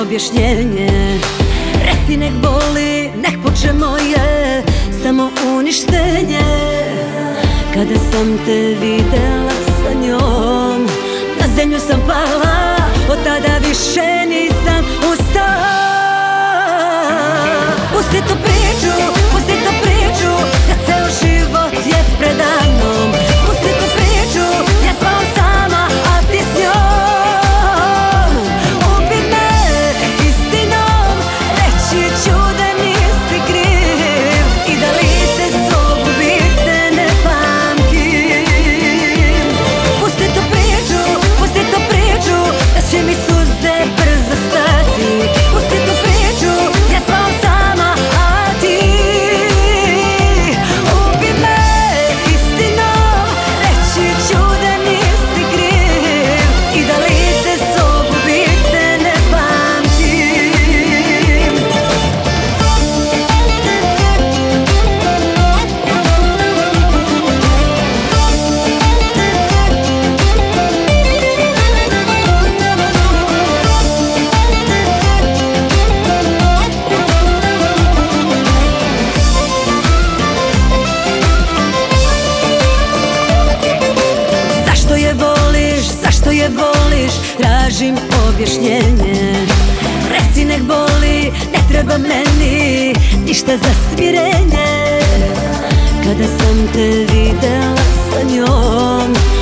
objašnjenje. Reci nek boli, nek poče moje Samo uništenje. Kada sam te videla sa njom Na zemlju sam pala Od tada više nisam ustala Pusti tu voliš Tražim objašnjenje. Reci nek boli, ne treba meni Ništa za smirenje. Kada sam te videla sa njom